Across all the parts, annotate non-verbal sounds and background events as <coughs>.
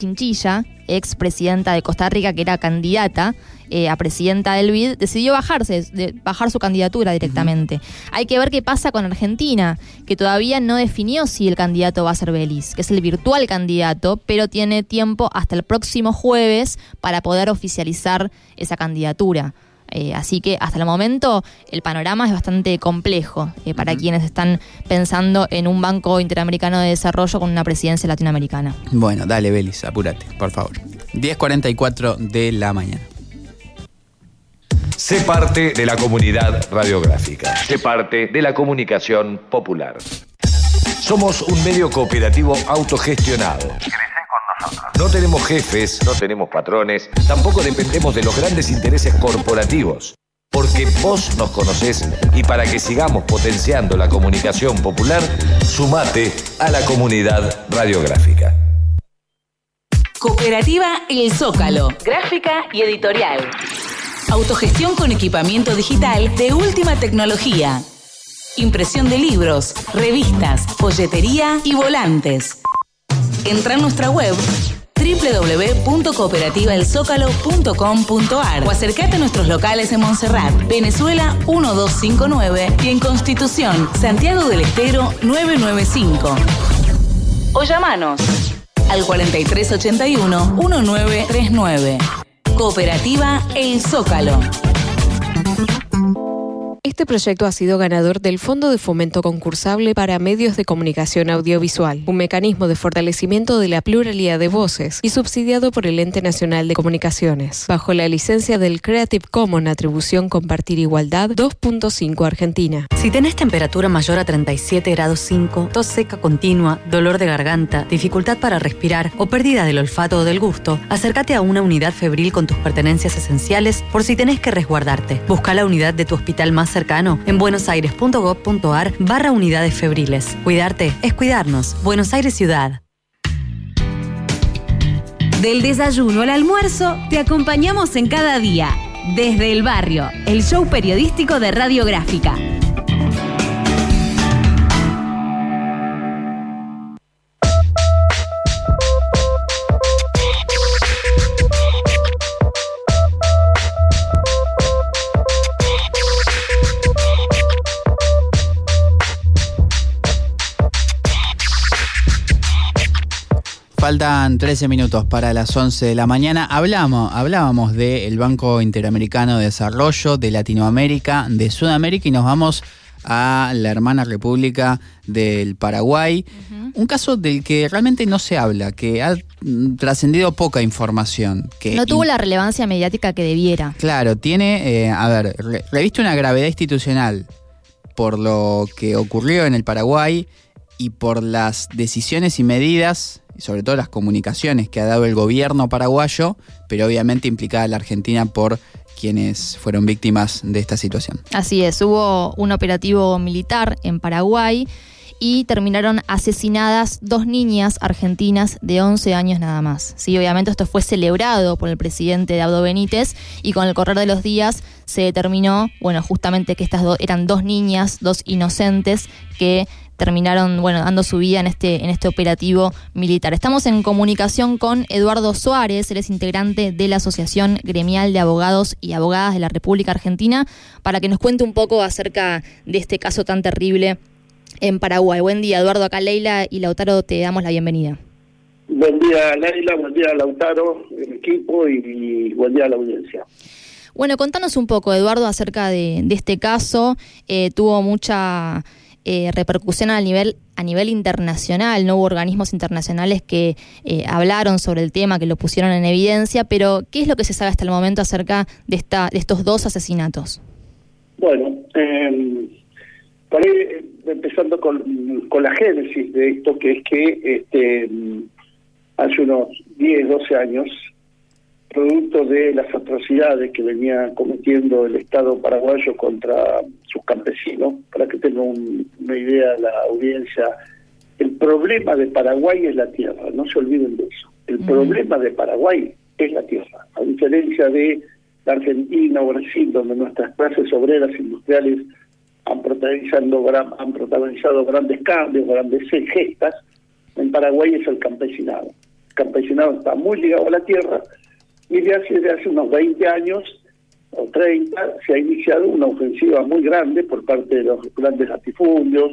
Chinchilla, ex presidenta de Costa Rica, que era candidata eh, a presidenta del BID, decidió bajarse, de, bajar su candidatura directamente. Hay que ver qué pasa con Argentina, que todavía no definió si el candidato va a ser Belis, que es el virtual candidato, pero tiene tiempo hasta el próximo jueves para poder oficializar esa candidatura. Eh, así que hasta el momento el panorama es bastante complejo eh, para quienes están pensando en un Banco Interamericano de Desarrollo con una presidencia latinoamericana. Bueno, dale, Belis, apúrate, por favor. 10.44 de la mañana. Sé parte de la comunidad radiográfica. Sé parte de la comunicación popular. Somos un medio cooperativo autogestionado. No tenemos jefes, no tenemos patrones, tampoco dependemos de los grandes intereses corporativos. Porque vos nos conocés y para que sigamos potenciando la comunicación popular, sumate a la comunidad radiográfica. Cooperativa El Zócalo, gráfica y editorial. Autogestión con equipamiento digital de última tecnología. Impresión de libros, revistas, folletería y volantes. Entra en nuestra web www.cooperativaelzócalo.com.ar o acercate a nuestros locales en Montserrat, Venezuela 1259 y en Constitución, Santiago del Estero 995. O llamanos al 4381-1939. Cooperativa El Zócalo. Este proyecto ha sido ganador del Fondo de Fomento Concursable para Medios de Comunicación Audiovisual, un mecanismo de fortalecimiento de la pluralidad de voces y subsidiado por el Ente Nacional de Comunicaciones, bajo la licencia del Creative Commons Atribución Compartir Igualdad 2.5 Argentina. Si tenés temperatura mayor a 37 grados 5, tos seca continua, dolor de garganta, dificultad para respirar o pérdida del olfato o del gusto, acércate a una unidad febril con tus pertenencias esenciales por si tenés que resguardarte. Busca la unidad de tu hospital más en buenosaires.gov.ar barra unidades febriles. Cuidarte es cuidarnos. Buenos Aires Ciudad. Del desayuno al almuerzo, te acompañamos en cada día. Desde el barrio, el show periodístico de Radiográfica. Faltan 13 minutos para las 11 de la mañana. Hablamos, hablábamos del Banco Interamericano de Desarrollo, de Latinoamérica, de Sudamérica y nos vamos a la hermana República del Paraguay. Un caso del que realmente no se habla, que ha mm, trascendido poca información. Que No tuvo la relevancia mediática que debiera. Claro, tiene, eh, a ver, re- reviste una gravedad institucional por lo que ocurrió en el Paraguay y por las decisiones y medidas, y sobre todo las comunicaciones que ha dado el gobierno paraguayo, pero obviamente implicada la Argentina por quienes fueron víctimas de esta situación. Así es, hubo un operativo militar en Paraguay y terminaron asesinadas dos niñas argentinas de 11 años nada más. Sí, obviamente esto fue celebrado por el presidente Daudo Benítez y con el correr de los días se determinó, bueno, justamente que estas dos eran dos niñas, dos inocentes que terminaron, bueno, dando su vida en este, en este operativo militar. Estamos en comunicación con Eduardo Suárez, él es integrante de la Asociación Gremial de Abogados y Abogadas de la República Argentina, para que nos cuente un poco acerca de este caso tan terrible en Paraguay. Buen día, Eduardo, acá Leila y Lautaro, te damos la bienvenida. Buen día, Leila, buen día, Lautaro, el equipo y, y buen día a la audiencia. Bueno, contanos un poco, Eduardo, acerca de, de este caso. Eh, tuvo mucha eh, repercusión a nivel, a nivel internacional, no hubo organismos internacionales que eh, hablaron sobre el tema, que lo pusieron en evidencia, pero ¿qué es lo que se sabe hasta el momento acerca de, esta, de estos dos asesinatos? Bueno, eh, empezando con, con la génesis de esto, que es que este, hace unos 10, 12 años, producto de las atrocidades que venía cometiendo el Estado paraguayo contra sus campesinos, para que tengan un- una idea la audiencia, el problema de Paraguay es la tierra, no se olviden de eso. El problema de Paraguay es la tierra, a diferencia de la Argentina o Brasil, donde nuestras clases obreras industriales han protagonizado, han protagonizado grandes cambios, grandes gestas, en Paraguay es el campesinado. campesinado está muy ligado a la tierra y de hace, de hace unos 20 años o 30 se ha iniciado una ofensiva muy grande por parte de los grandes latifundios,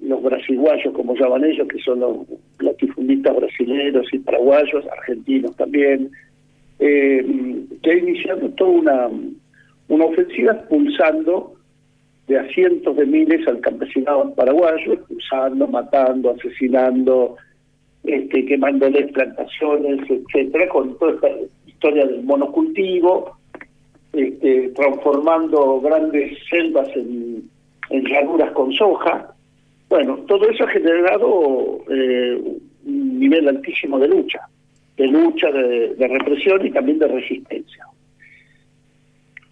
los brasiguayos, como llaman ellos, que son los latifundistas brasileños y paraguayos, argentinos también, eh, que ha iniciado toda una, una ofensiva expulsando de a cientos de miles al campesinado paraguayo, expulsando, matando, asesinando, este, quemándoles plantaciones, etcétera, con toda esta historia del monocultivo, este, transformando grandes selvas en, en llanuras con soja. Bueno, todo eso ha generado eh, un nivel altísimo de lucha, de lucha, de, de represión y también de resistencia.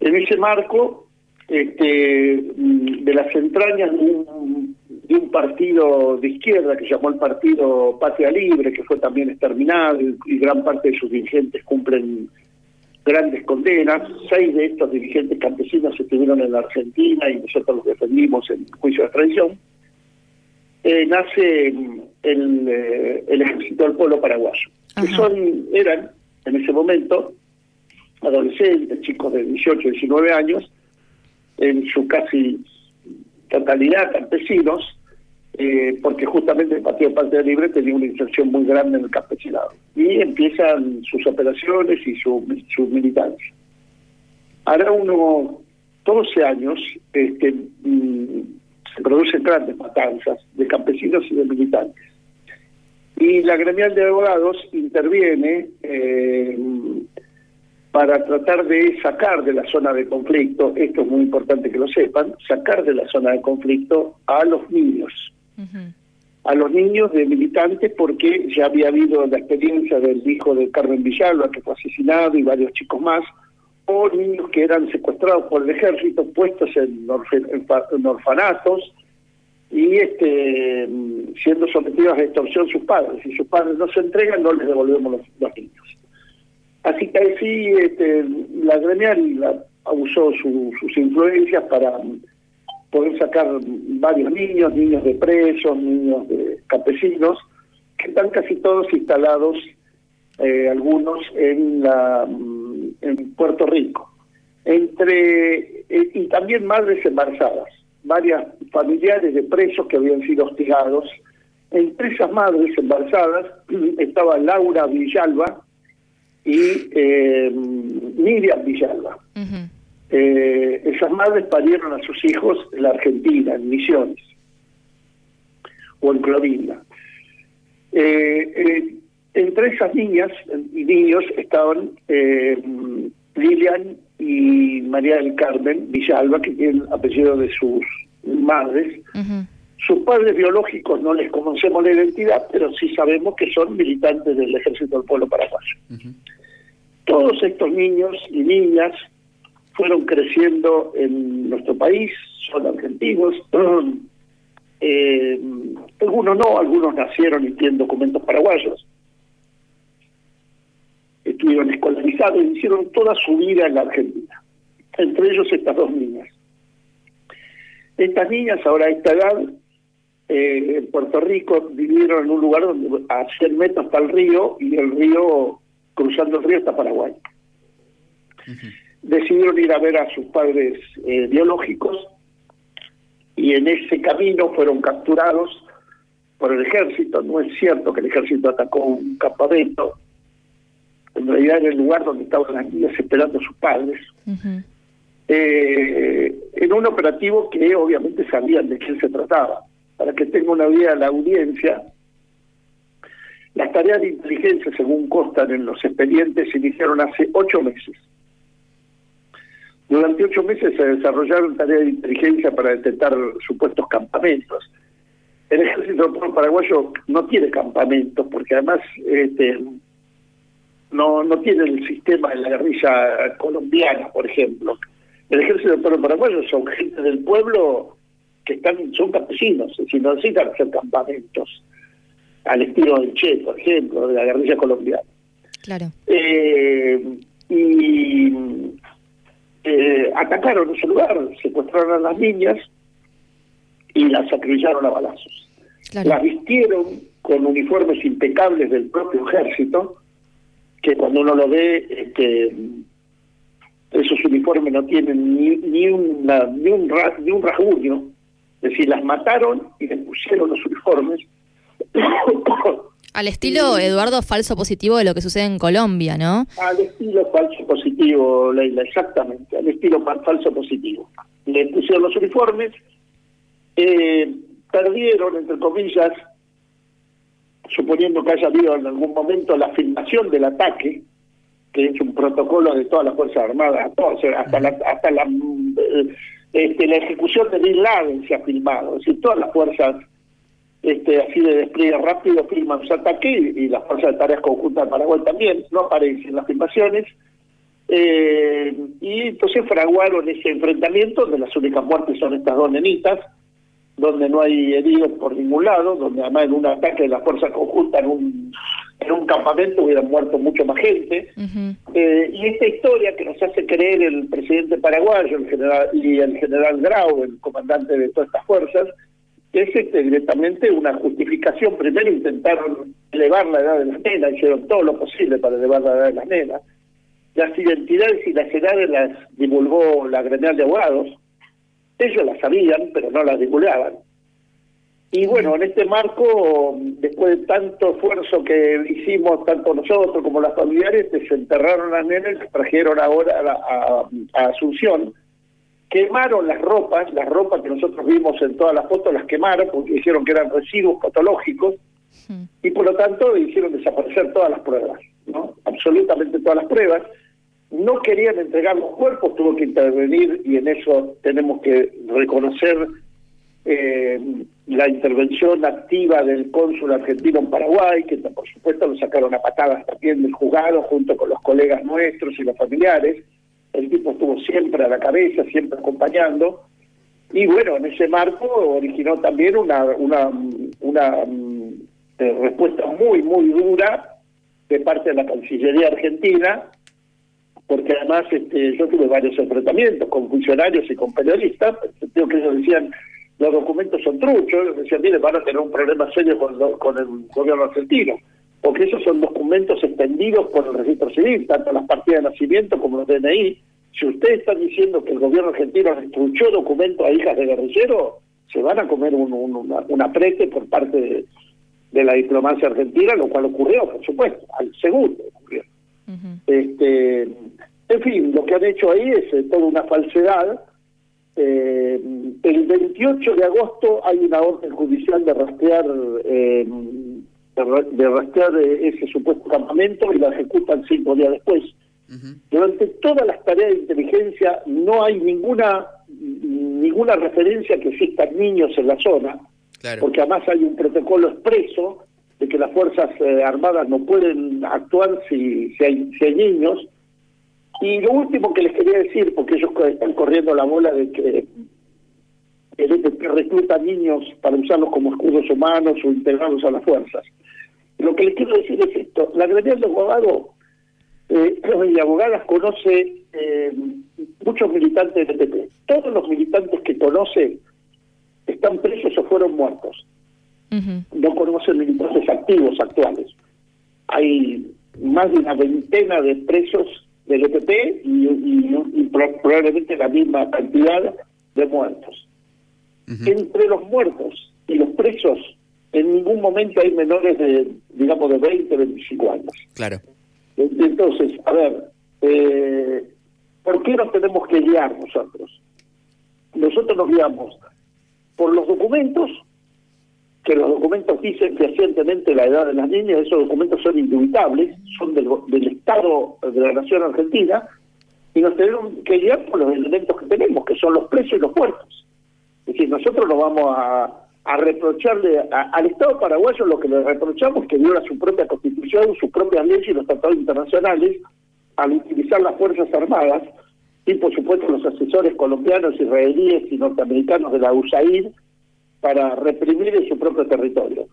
En ese marco, este, de las entrañas de un, de un partido de izquierda que llamó el Partido Patria Libre, que fue también exterminado y, y gran parte de sus dirigentes cumplen grandes condenas. Seis de estos dirigentes campesinos estuvieron en la Argentina y nosotros los defendimos en juicio de extradición. Eh, nace el, eh, el Ejército del Pueblo Paraguayo, que son eran en ese momento adolescentes, chicos de 18, 19 años, en su casi totalidad campesinos, eh, porque justamente el Partido Patria Libre tenía una inserción muy grande en el campesinado. Y empiezan sus operaciones y su, su militancia. Ahora unos 12 años este, mm, se producen grandes matanzas de campesinos y de militantes. Y la gremial de abogados interviene eh, para tratar de sacar de la zona de conflicto, esto es muy importante que lo sepan, sacar de la zona de conflicto a los niños, a los niños de militantes, porque ya había habido la experiencia del hijo de Carmen Villalba, que fue asesinado, y varios chicos más, o niños que eran secuestrados por el ejército, puestos en, en orfanatos, y este siendo sometidos a extorsión sus padres. Si sus padres no se entregan, no les devolvemos los, los niños. Así que sí, este, la gremial la, usó su, sus influencias para poder sacar varios niños, niños de presos, niños de campesinos, que están casi todos instalados, eh, algunos en, la, en Puerto Rico. Entre, eh, y también madres embarazadas, varias familiares de presos que habían sido hostigados. Entre esas madres embarazadas <clears throat> estaba Laura Villalba, y eh, Miriam Villalba. eh, esas madres parieron a sus hijos en la Argentina, en Misiones, o en Clorinda. Eh, eh, entre esas niñas y niños estaban eh, Lilian y María del Carmen Villalba, que tienen apellido de sus madres. Sus padres biológicos no les conocemos la identidad, pero sí sabemos que son militantes del Ejército del Pueblo Paraguayo. Todos estos niños y niñas fueron creciendo en nuestro país, son argentinos, <clears throat> eh, algunos no, algunos nacieron y tienen documentos paraguayos, estuvieron escolarizados hicieron toda su vida en la Argentina, entre ellos estas dos niñas. Estas niñas ahora a esta edad eh, en Puerto Rico vivieron en un lugar donde a 100 metros está el río y el río, cruzando el río está Paraguay. Decidieron ir a ver a sus padres eh, biológicos y en ese camino fueron capturados por el ejército. No es cierto que el ejército atacó un campamento, en realidad era el lugar donde estaban las niñas esperando a sus padres. eh, en un operativo que obviamente sabían de quién se trataba para que tenga una idea la audiencia, las tareas de inteligencia, según constan en los expedientes, se iniciaron hace ocho meses. Durante ocho meses se desarrollaron tareas de inteligencia para detectar supuestos campamentos. El ejército paraguayo no tiene campamentos porque además este, no, no tiene el sistema de la guerrilla colombiana, por ejemplo. El ejército paraguayo son gente del pueblo que están son campesinos, es decir, no necesitan hacer campamentos al estilo del Che, por ejemplo, de la guerrilla colombiana. Claro. Eh, y eh, atacaron ese lugar, secuestraron a las niñas y las acribillaron a balazos. Claro. Las vistieron con uniformes impecables del propio ejército, que cuando uno lo ve, este, esos uniformes no tienen ni, ni, una, ni, un, ni un rasguño, es decir, las mataron y les pusieron los uniformes. <coughs> Al estilo Eduardo falso positivo de lo que sucede en Colombia, ¿no? Al estilo falso positivo, Leila, exactamente, al estilo falso positivo. Le pusieron los uniformes, eh, perdieron, entre comillas, suponiendo que haya habido en algún momento la filmación del ataque, que es un protocolo de todas las Fuerzas Armadas, hasta la, hasta la, eh, este, la ejecución de Bin Laden se ha filmado, es decir, todas las fuerzas este, así de despliegue rápido filman su ataque y, las fuerzas de tareas conjuntas de Paraguay también, no aparecen las filmaciones. Eh, y entonces fraguaron ese enfrentamiento, donde las únicas muertes son estas dos nenitas, donde no hay heridos por ningún lado, donde además en un ataque de la fuerza conjunta en un, en un campamento hubieran muerto mucho más gente. Eh, y esta historia que nos hace creer el presidente paraguayo el general, y el general Grau, el comandante de todas estas fuerzas, es este, directamente una justificación. Primero intentaron elevar la edad de las nenas, hicieron todo lo posible para elevar la edad de las nenas. Las identidades y las edades las divulgó la gremial de abogados, ellos las sabían, pero no las divulgaban. Y bueno, en este marco, después de tanto esfuerzo que hicimos, tanto nosotros como las familiares, desenterraron las nenas y trajeron ahora a, Asunción. Quemaron las ropas, las ropas que nosotros vimos en todas las fotos, las quemaron porque dijeron que eran residuos patológicos y por lo tanto hicieron desaparecer todas las pruebas, ¿no? Absolutamente todas las pruebas no querían entregar los cuerpos, tuvo que intervenir y en eso tenemos que reconocer eh, la intervención activa del cónsul argentino en Paraguay, que por supuesto lo sacaron a patadas también del juzgado junto con los colegas nuestros y los familiares. El tipo estuvo siempre a la cabeza, siempre acompañando. Y bueno, en ese marco originó también una, una, una mm, eh, respuesta muy, muy dura de parte de la Cancillería Argentina, porque además este, yo tuve varios enfrentamientos con funcionarios y con periodistas, creo que ellos decían, los documentos son truchos, ellos decían, mire, van a tener un problema serio con el gobierno argentino, porque esos son documentos extendidos por el registro civil, tanto las partidas de nacimiento como los DNI. Si ustedes están diciendo que el gobierno argentino destruyó documentos a hijas de guerrilleros, se van a comer un, un, aprete por parte de, de, la diplomacia argentina, lo cual ocurrió, por supuesto, al segundo ocurrió este, en fin, lo que han hecho ahí es eh, toda una falsedad. Eh, el 28 de agosto hay una orden judicial de rastrear eh, de, rastrear ese supuesto campamento y la ejecutan cinco días después. Durante todas las tareas de inteligencia no hay ninguna ninguna referencia que existan niños en la zona, porque además hay un protocolo expreso de que las Fuerzas eh, Armadas no pueden actuar si, si, hay, si hay niños. Y lo último que les quería decir, porque ellos están corriendo la bola de que, que reclutan niños para usarlos como escudos humanos o integrarlos a las fuerzas. Lo que les quiero decir es esto, la Gremial de Abogados eh, <clears throat> y abogadas conoce eh, muchos militantes del PP. Todos los militantes que conoce están presos o fueron muertos no conocen militantes activos actuales. Hay más de una veintena de presos del EPP y, probablemente la misma cantidad de muertos. Entre los muertos y los presos, en ningún momento hay menores de, digamos, de 20, 25 años. Claro. Entonces, a ver, eh, ¿por qué nos tenemos que guiar nosotros? Nosotros nos guiamos por los documentos que los documentos dicen fehacientemente la edad de las niñas, esos documentos son indubitables, son del, Estado de la Nación Argentina, y nos tenemos que guiar por los elementos que tenemos, que son los precios y los muertos. Es decir, nosotros no vamos a, reprocharle al Estado paraguayo lo que le reprochamos que viola su propia constitución, sus propias leyes y los tratados internacionales al utilizar las Fuerzas Armadas y por supuesto los asesores colombianos, israelíes y norteamericanos de la USAID para reprimir en su propio territorio.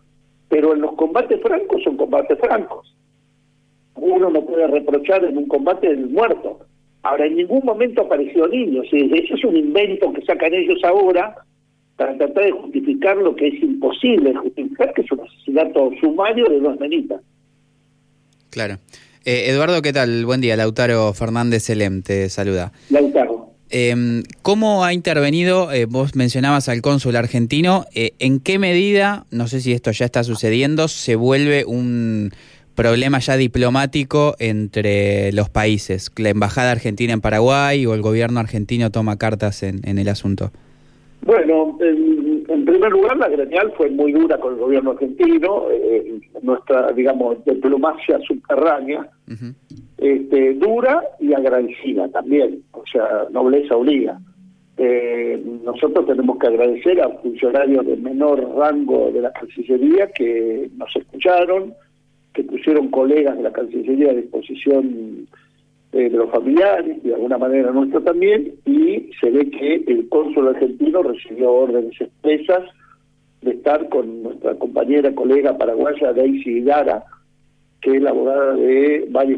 Pero en los combates francos son combates francos. Uno no puede reprochar en un combate el muerto. Ahora, en ningún momento apareció niños. Eso es un invento que sacan ellos ahora para tratar de justificar lo que es imposible justificar, que es un asesinato sumario de dos menitas. Claro. Eh, Eduardo, ¿qué tal? Buen día. Lautaro Fernández Selem te saluda. Lautaro. Eh, ¿Cómo ha intervenido, eh, vos mencionabas al cónsul argentino, eh, en qué medida, no sé si esto ya está sucediendo, se vuelve un problema ya diplomático entre los países? ¿La Embajada Argentina en Paraguay o el gobierno argentino toma cartas en, en el asunto? Bueno, en, en, primer lugar, la gremial fue muy dura con el gobierno argentino, eh, nuestra, digamos, diplomacia subterránea, uh -huh. este, dura y agradecida también, o sea, nobleza obliga. Eh, nosotros tenemos que agradecer a funcionarios de menor rango de la Cancillería que nos escucharon, que pusieron colegas de la Cancillería a disposición de los familiares, de alguna manera nuestra también, y se ve que el cónsul argentino recibió órdenes expresas de estar con nuestra compañera, colega paraguaya Daisy Gara, que es la abogada de varios